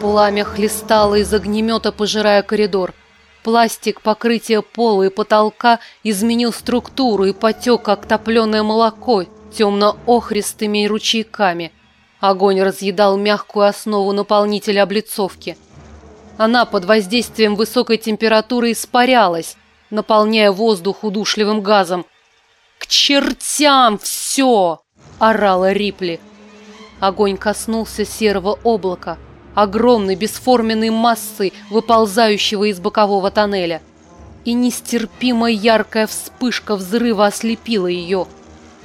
Пламя хлестало из огнемета, пожирая коридор. Пластик, покрытие пола и потолка изменил структуру и потек, как топленое молоко, темно-охристыми ручейками. Огонь разъедал мягкую основу наполнителя облицовки. Она под воздействием высокой температуры испарялась, наполняя воздух удушливым газом. «К чертям все!» – орала Рипли. Огонь коснулся серого облака, огромной бесформенной массы, выползающего из бокового тоннеля. И нестерпимо яркая вспышка взрыва ослепила ее.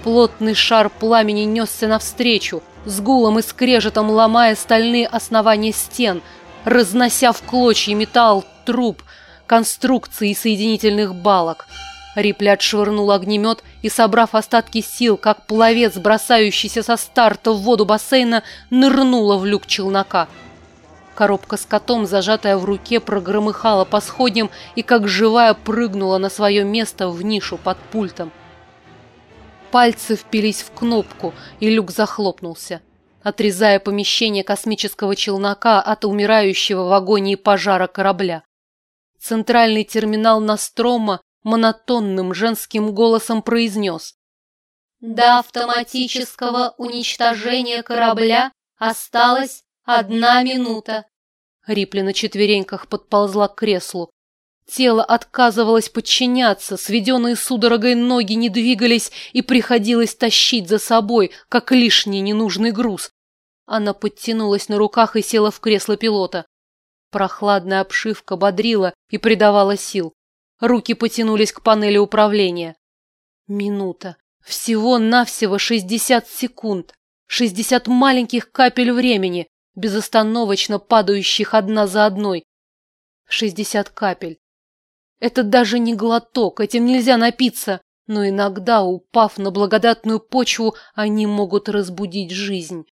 Плотный шар пламени несся навстречу, с гулом и скрежетом ломая стальные основания стен, разнося в клочья металл, труб, конструкции и соединительных балок – Рипли отшвырнул огнемет и, собрав остатки сил, как пловец, бросающийся со старта в воду бассейна, нырнула в люк челнока. Коробка с котом, зажатая в руке, прогромыхала по сходням и, как живая, прыгнула на свое место в нишу под пультом. Пальцы впились в кнопку, и люк захлопнулся, отрезая помещение космического челнока от умирающего в агонии пожара корабля. Центральный терминал Настрома монотонным женским голосом произнес. До автоматического уничтожения корабля осталась одна минута. Рипли на четвереньках подползла к креслу. Тело отказывалось подчиняться, сведенные судорогой ноги не двигались и приходилось тащить за собой, как лишний ненужный груз. Она подтянулась на руках и села в кресло пилота. Прохладная обшивка бодрила и придавала сил. Руки потянулись к панели управления. Минута. Всего-навсего шестьдесят секунд. Шестьдесят маленьких капель времени, безостановочно падающих одна за одной. Шестьдесят капель. Это даже не глоток, этим нельзя напиться, но иногда, упав на благодатную почву, они могут разбудить жизнь.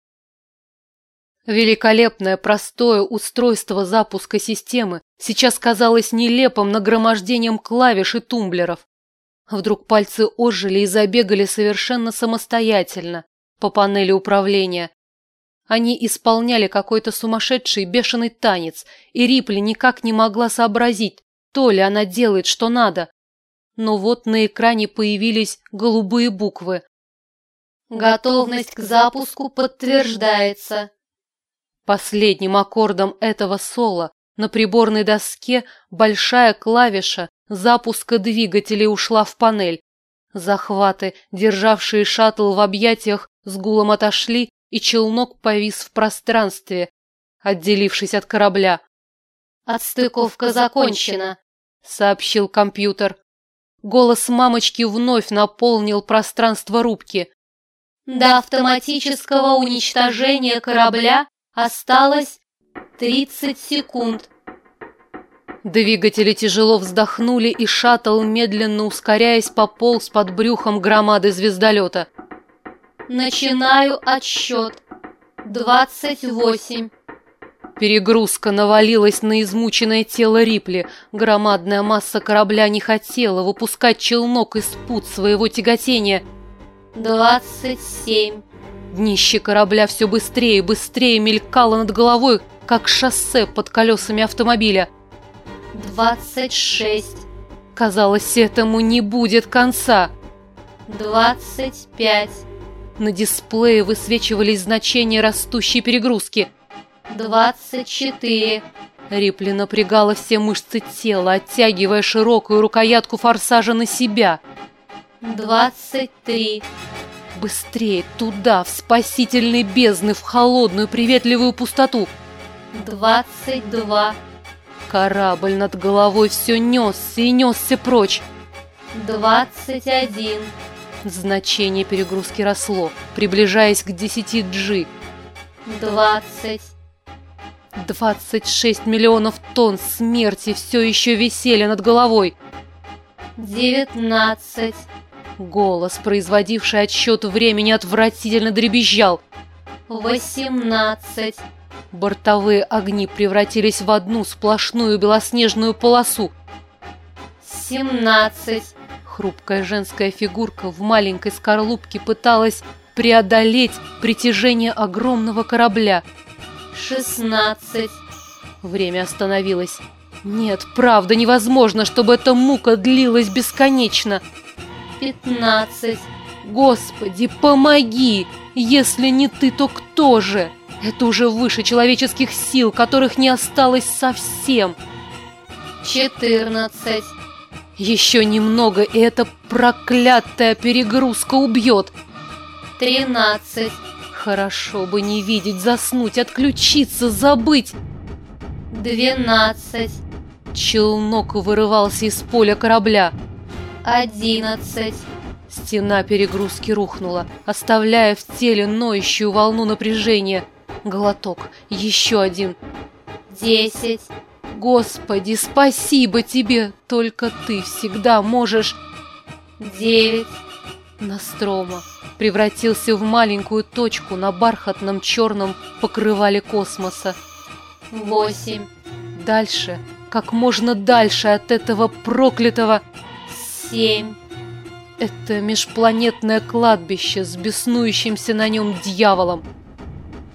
Великолепное простое устройство запуска системы сейчас казалось нелепым нагромождением клавиш и тумблеров. Вдруг пальцы ожили и забегали совершенно самостоятельно по панели управления. Они исполняли какой-то сумасшедший бешеный танец, и Рипли никак не могла сообразить, то ли она делает, что надо. Но вот на экране появились голубые буквы. «Готовность к запуску подтверждается», Последним аккордом этого соло на приборной доске большая клавиша запуска двигателей ушла в панель. Захваты, державшие шаттл в объятиях, с гулом отошли, и челнок повис в пространстве, отделившись от корабля. «Отстыковка закончена», — сообщил компьютер. Голос мамочки вновь наполнил пространство рубки. «До автоматического уничтожения корабля Осталось 30 секунд. Двигатели тяжело вздохнули, и шаттл, медленно ускоряясь, пополз под брюхом громады звездолета. Начинаю отсчет. Двадцать восемь. Перегрузка навалилась на измученное тело Рипли. Громадная масса корабля не хотела выпускать челнок из пут своего тяготения. Двадцать семь. Днище корабля все быстрее и быстрее мелькало над головой, как шоссе под колесами автомобиля. «Двадцать шесть!» Казалось, этому не будет конца. «Двадцать пять!» На дисплее высвечивались значения растущей перегрузки. «Двадцать четыре!» Рипли напрягала все мышцы тела, оттягивая широкую рукоятку форсажа на себя. «Двадцать три!» Быстрее, туда, в спасительные бездны, в холодную приветливую пустоту. Двадцать два. Корабль над головой все несся и несся прочь. Двадцать один. Значение перегрузки росло, приближаясь к 10 G. Двадцать. Двадцать шесть миллионов тонн смерти все еще висели над головой. Девятнадцать. Голос, производивший отсчет времени, отвратительно дребезжал. «Восемнадцать!» Бортовые огни превратились в одну сплошную белоснежную полосу. «Семнадцать!» Хрупкая женская фигурка в маленькой скорлупке пыталась преодолеть притяжение огромного корабля. «Шестнадцать!» Время остановилось. Нет, правда, невозможно, чтобы эта мука длилась бесконечно. Пятнадцать. Господи, помоги! Если не ты, то кто же? Это уже выше человеческих сил, которых не осталось совсем. Четырнадцать. Еще немного, и эта проклятая перегрузка убьет. Тринадцать. Хорошо бы не видеть, заснуть, отключиться, забыть. Двенадцать. Челнок вырывался из поля корабля. Одиннадцать. Стена перегрузки рухнула, оставляя в теле ноющую волну напряжения. Глоток. Еще один. Десять. Господи, спасибо тебе! Только ты всегда можешь... Девять. Настрома превратился в маленькую точку на бархатном черном покрывале космоса. Восемь. Дальше, как можно дальше от этого проклятого... Семь. Это межпланетное кладбище с беснующимся на нем дьяволом.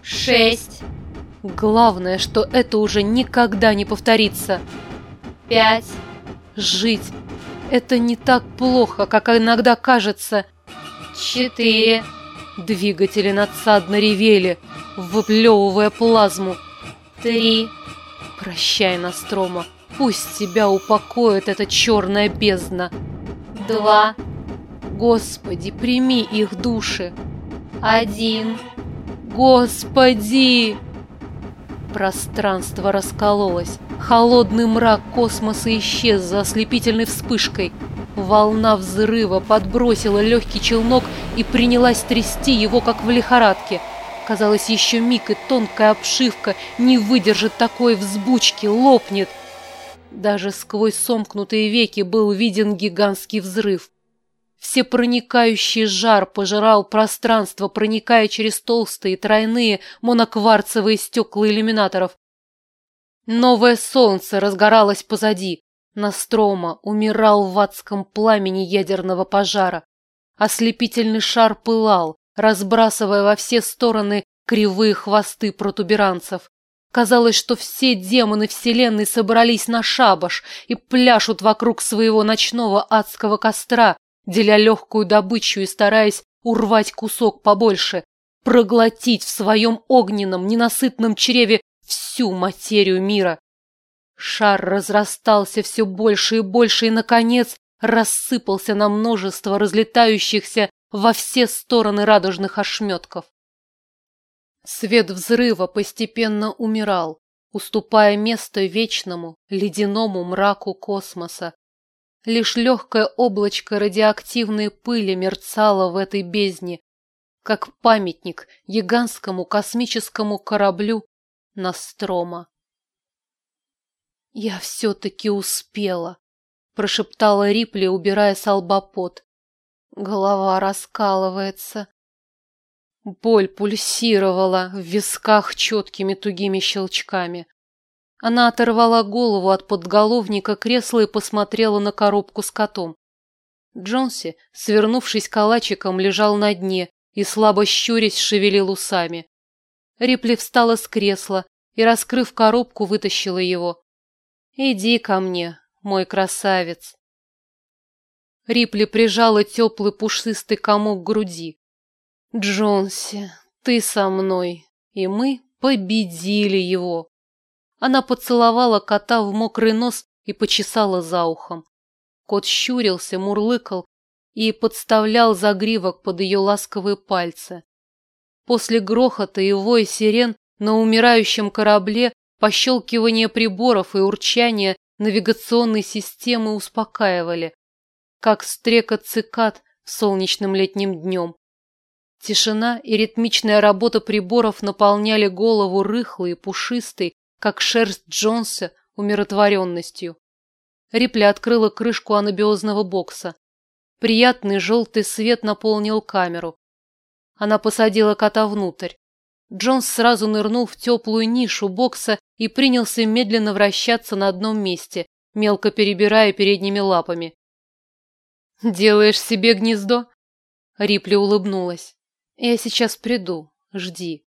Шесть. Главное, что это уже никогда не повторится. Пять. Жить. Это не так плохо, как иногда кажется. Четыре. Двигатели надсадно ревели, выплевывая плазму. Три. Прощай, Настрома. Пусть тебя упокоит эта черная бездна. Два. Господи, прими их души. Один. Господи! Пространство раскололось. Холодный мрак космоса исчез за ослепительной вспышкой. Волна взрыва подбросила легкий челнок и принялась трясти его, как в лихорадке. Казалось, еще миг, и тонкая обшивка не выдержит такой взбучки, лопнет. Даже сквозь сомкнутые веки был виден гигантский взрыв. Всепроникающий жар пожирал пространство, проникая через толстые тройные монокварцевые стекла иллюминаторов. Новое солнце разгоралось позади. Настрома умирал в адском пламени ядерного пожара. Ослепительный шар пылал, разбрасывая во все стороны кривые хвосты протуберанцев. Казалось, что все демоны Вселенной собрались на шабаш и пляшут вокруг своего ночного адского костра, деля легкую добычу и стараясь урвать кусок побольше, проглотить в своем огненном, ненасытном чреве всю материю мира. Шар разрастался все больше и больше и, наконец, рассыпался на множество разлетающихся во все стороны радужных ошметков. Свет взрыва постепенно умирал, уступая место вечному, ледяному мраку космоса, Лишь легкое облачко радиоактивной пыли мерцало в этой бездне, как памятник гигантскому космическому кораблю Настрома. «Я все-таки успела», — прошептала Рипли, убирая с. Голова раскалывается. Боль пульсировала в висках четкими тугими щелчками. Она оторвала голову от подголовника кресла и посмотрела на коробку с котом. Джонси, свернувшись калачиком, лежал на дне и, слабо щурясь, шевелил усами. Рипли встала с кресла и, раскрыв коробку, вытащила его. «Иди ко мне, мой красавец». Рипли прижала теплый пушистый комок к груди. «Джонси, ты со мной, и мы победили его». Она поцеловала кота в мокрый нос и почесала за ухом. Кот щурился, мурлыкал и подставлял загривок под ее ласковые пальцы. После грохота и воя сирен на умирающем корабле пощелкивание приборов и урчание навигационной системы успокаивали, как стрекот цикад в солнечным летним днем. Тишина и ритмичная работа приборов наполняли голову рыхлой и пушистой, как шерсть Джонса, умиротворенностью. Рипли открыла крышку анабиозного бокса. Приятный желтый свет наполнил камеру. Она посадила кота внутрь. Джонс сразу нырнул в теплую нишу бокса и принялся медленно вращаться на одном месте, мелко перебирая передними лапами. «Делаешь себе гнездо?» Рипли улыбнулась. «Я сейчас приду. Жди».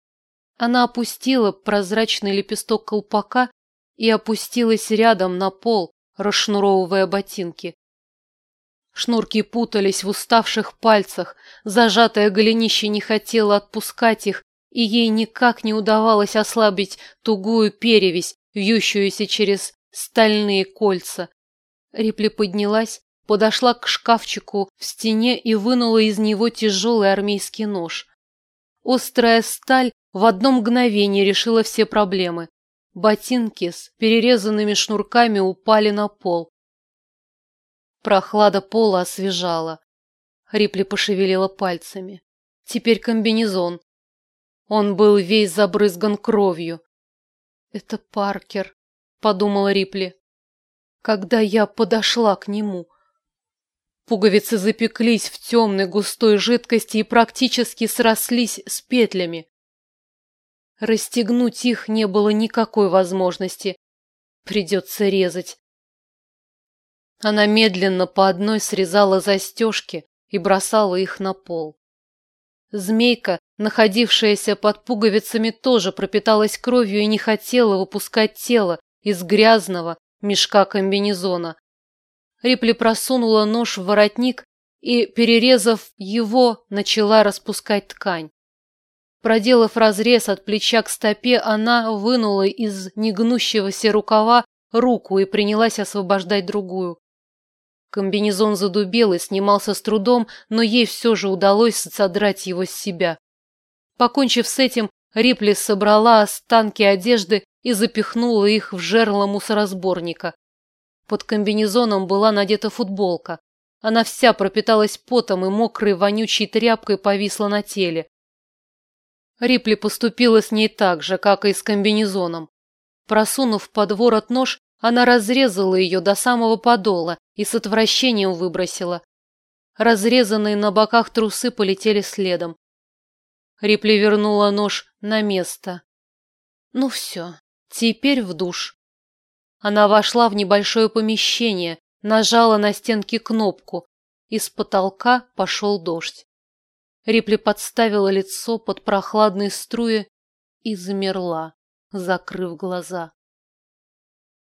Она опустила прозрачный лепесток колпака и опустилась рядом на пол, расшнуровывая ботинки. Шнурки путались в уставших пальцах, зажатое голенище не хотело отпускать их, и ей никак не удавалось ослабить тугую перевязь, вьющуюся через стальные кольца. Рипли поднялась, подошла к шкафчику в стене и вынула из него тяжелый армейский нож. Острая сталь в одно мгновение решила все проблемы. Ботинки с перерезанными шнурками упали на пол. Прохлада пола освежала. Рипли пошевелила пальцами. Теперь комбинезон. Он был весь забрызган кровью. «Это Паркер», — подумала Рипли. Когда я подошла к нему, пуговицы запеклись в темной густой жидкости и практически срослись с петлями. Расстегнуть их не было никакой возможности. Придется резать. Она медленно по одной срезала застежки и бросала их на пол. Змейка, находившаяся под пуговицами, тоже пропиталась кровью и не хотела выпускать тело из грязного мешка комбинезона. Рипли просунула нож в воротник и, перерезав его, начала распускать ткань. Проделав разрез от плеча к стопе, она вынула из негнущегося рукава руку и принялась освобождать другую. Комбинезон задубел и снимался с трудом, но ей все же удалось содрать его с себя. Покончив с этим, Рипли собрала останки одежды и запихнула их в жерло мусоросборника. Под комбинезоном была надета футболка. Она вся пропиталась потом и мокрой вонючей тряпкой повисла на теле. Рипли поступила с ней так же, как и с комбинезоном. Просунув под ворот нож, она разрезала ее до самого подола и с отвращением выбросила. Разрезанные на боках трусы полетели следом. Рипли вернула нож на место. Ну все, теперь в душ. Она вошла в небольшое помещение, нажала на стенке кнопку. Из потолка пошел дождь. Рипли подставила лицо под прохладные струи и замерла, закрыв глаза.